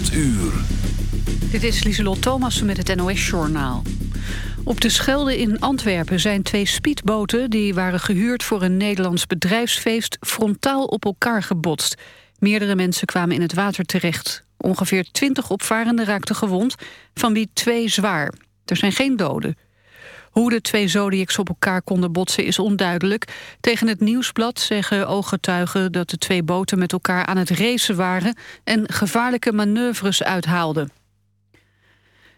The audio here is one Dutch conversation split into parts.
8 uur. Dit is Lieselot Thomassen met het NOS-journaal. Op de Schelde in Antwerpen zijn twee speedboten... die waren gehuurd voor een Nederlands bedrijfsfeest... frontaal op elkaar gebotst. Meerdere mensen kwamen in het water terecht. Ongeveer twintig opvarenden raakten gewond, van wie twee zwaar. Er zijn geen doden. Hoe de twee Zodiacs op elkaar konden botsen is onduidelijk. Tegen het Nieuwsblad zeggen ooggetuigen dat de twee boten met elkaar aan het racen waren... en gevaarlijke manoeuvres uithaalden.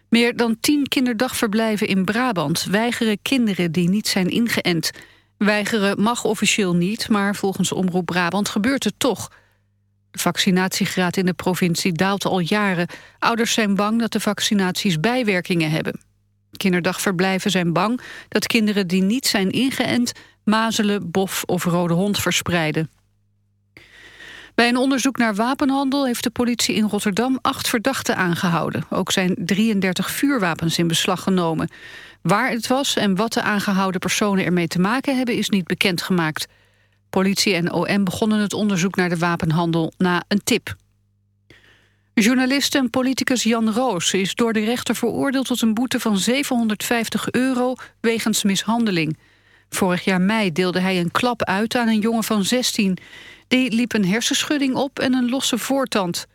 Meer dan tien kinderdagverblijven in Brabant weigeren kinderen die niet zijn ingeënt. Weigeren mag officieel niet, maar volgens Omroep Brabant gebeurt het toch. De vaccinatiegraad in de provincie daalt al jaren. Ouders zijn bang dat de vaccinaties bijwerkingen hebben. Kinderdagverblijven zijn bang dat kinderen die niet zijn ingeënt... mazelen, bof of rode hond verspreiden. Bij een onderzoek naar wapenhandel heeft de politie in Rotterdam acht verdachten aangehouden. Ook zijn 33 vuurwapens in beslag genomen. Waar het was en wat de aangehouden personen ermee te maken hebben is niet bekendgemaakt. Politie en OM begonnen het onderzoek naar de wapenhandel na een tip. Journalist en politicus Jan Roos is door de rechter veroordeeld tot een boete van 750 euro wegens mishandeling. Vorig jaar mei deelde hij een klap uit aan een jongen van 16. Die liep een hersenschudding op en een losse voortand.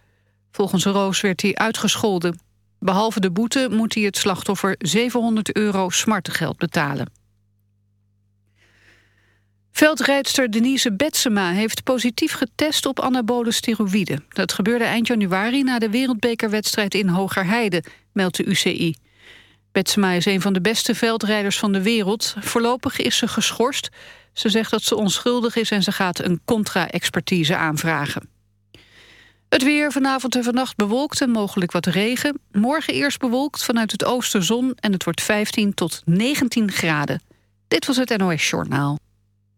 Volgens Roos werd hij uitgescholden. Behalve de boete moet hij het slachtoffer 700 euro smartengeld betalen. Veldrijdster Denise Betsema heeft positief getest op anabole steroïden. Dat gebeurde eind januari na de wereldbekerwedstrijd in Hogerheide, meldt de UCI. Betsema is een van de beste veldrijders van de wereld. Voorlopig is ze geschorst. Ze zegt dat ze onschuldig is en ze gaat een contra-expertise aanvragen. Het weer vanavond en vannacht bewolkt en mogelijk wat regen. Morgen eerst bewolkt vanuit het oosten zon en het wordt 15 tot 19 graden. Dit was het NOS Journaal.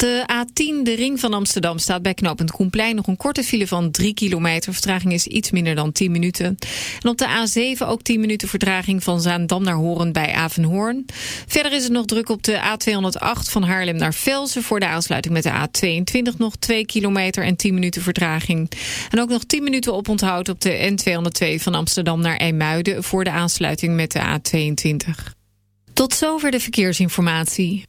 De A10, de ring van Amsterdam, staat bij knooppunt Koenplein... nog een korte file van 3 kilometer. Vertraging is iets minder dan 10 minuten. En op de A7 ook 10 minuten vertraging van Zaandam naar Horen bij Avenhoorn. Verder is het nog druk op de A208 van Haarlem naar Velsen... voor de aansluiting met de A22 nog 2 kilometer en 10 minuten vertraging. En ook nog 10 minuten oponthoud op de N202 van Amsterdam naar IJmuiden... voor de aansluiting met de A22. Tot zover de verkeersinformatie.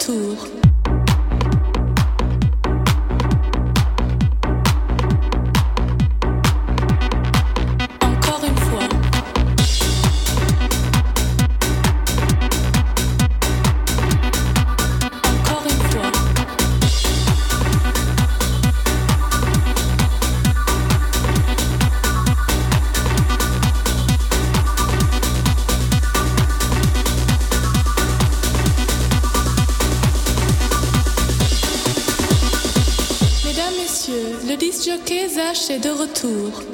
tour. Retour.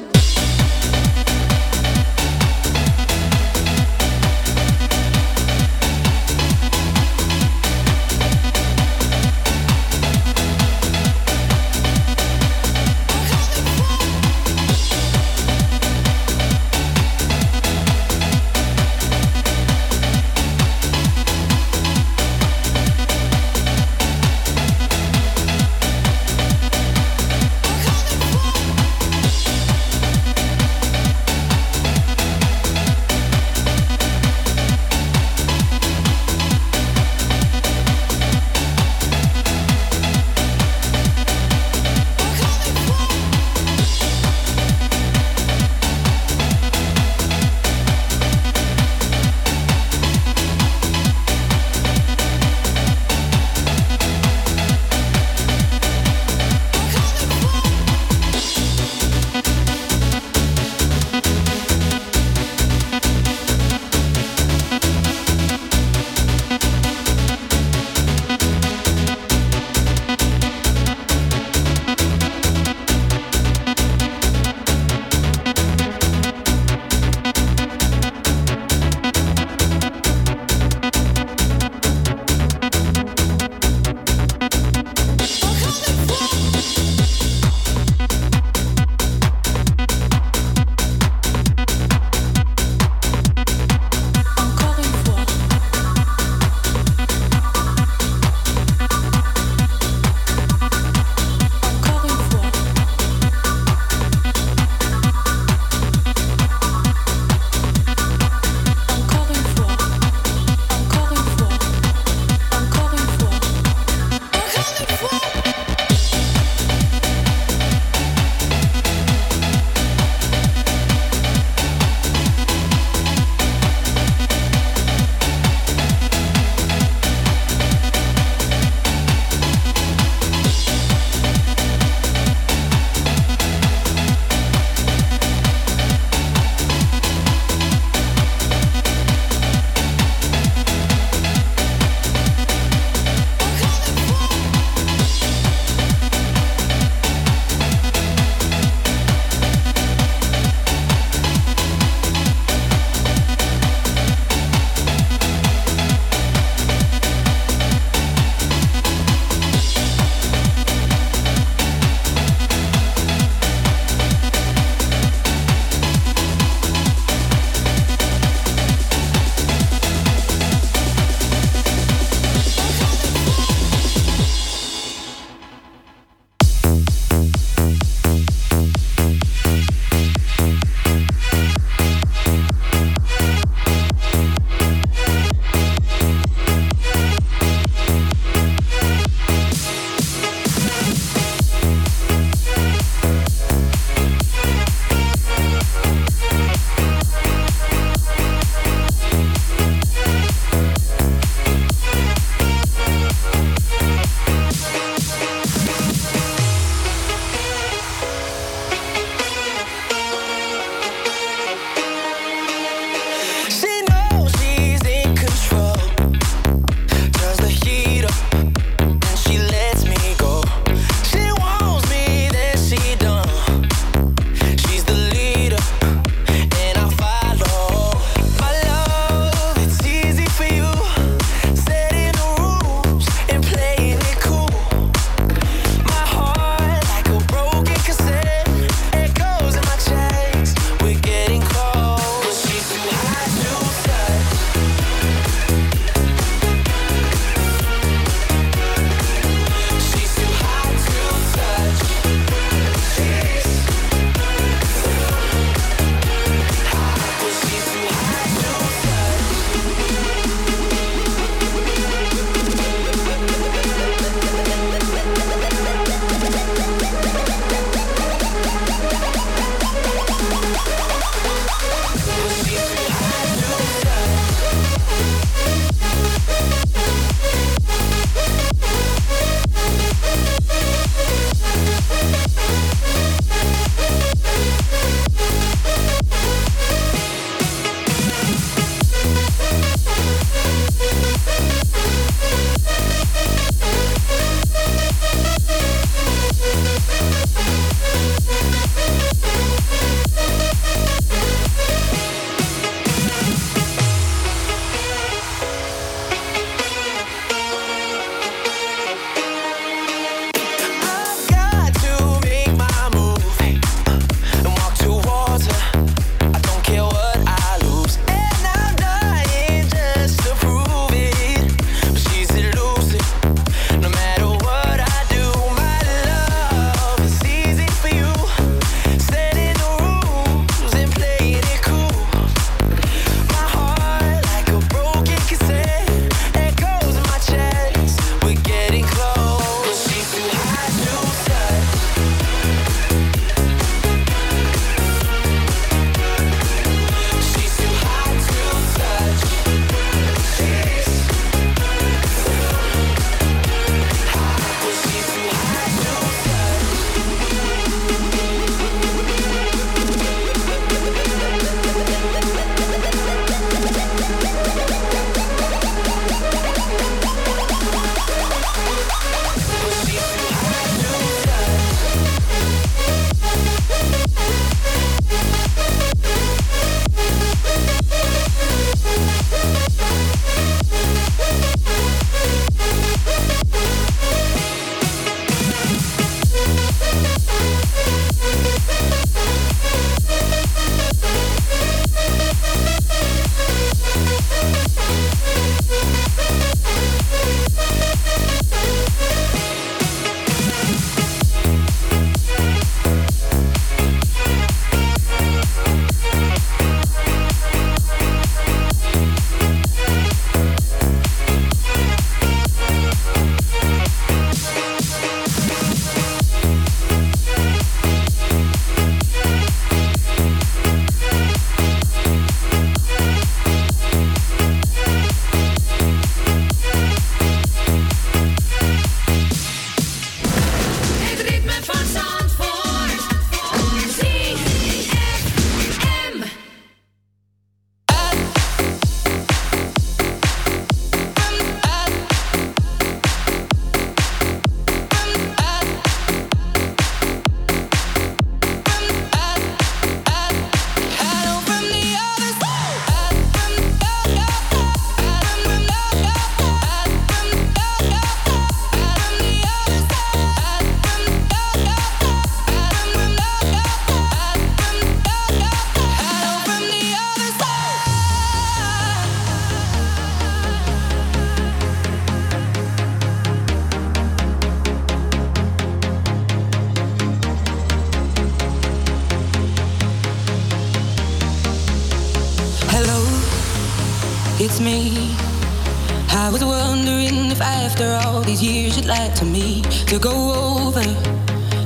over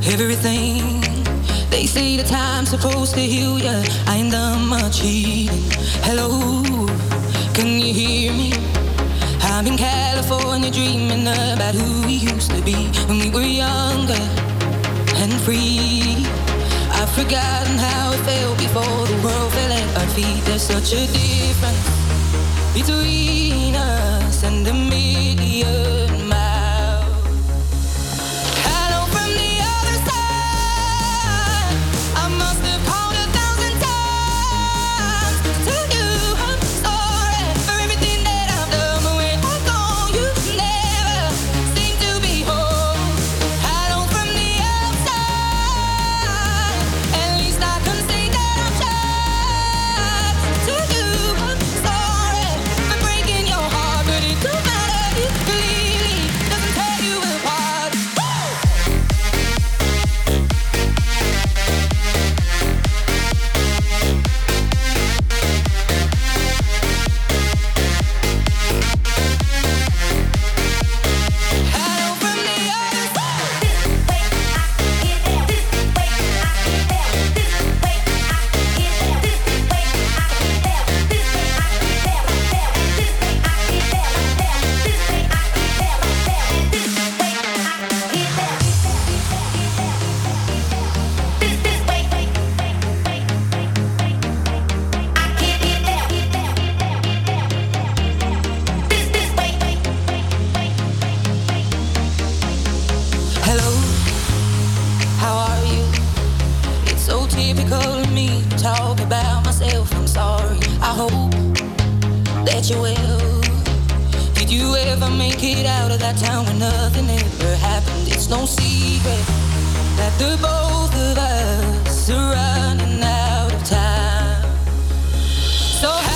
everything. They say the time's supposed to heal ya. I ain't done much healing. Hello, can you hear me? I'm in California dreaming about who we used to be when we were younger and free. I've forgotten how it felt before the world fell at our feet. There's such a difference between us and the media. that you will. Did you ever make it out of that town when nothing ever happened? It's no secret that the both of us are running out of time. So.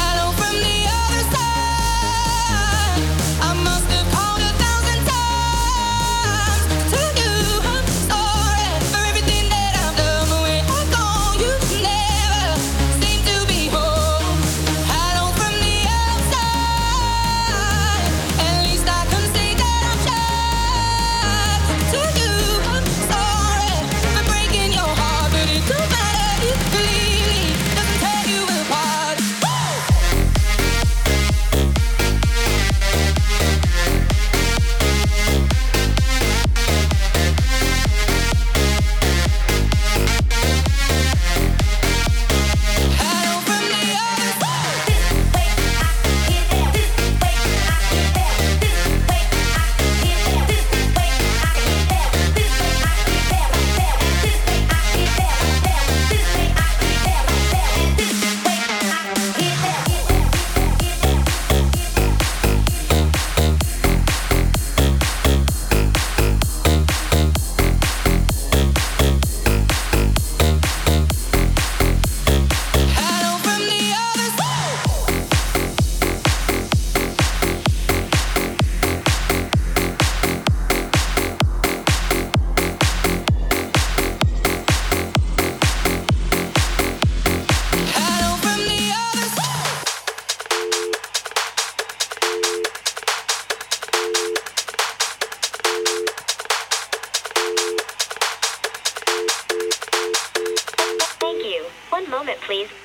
moment, please.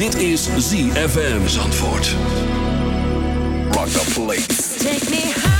Dit is ZFM Zandvoort. Rock the place. Take me.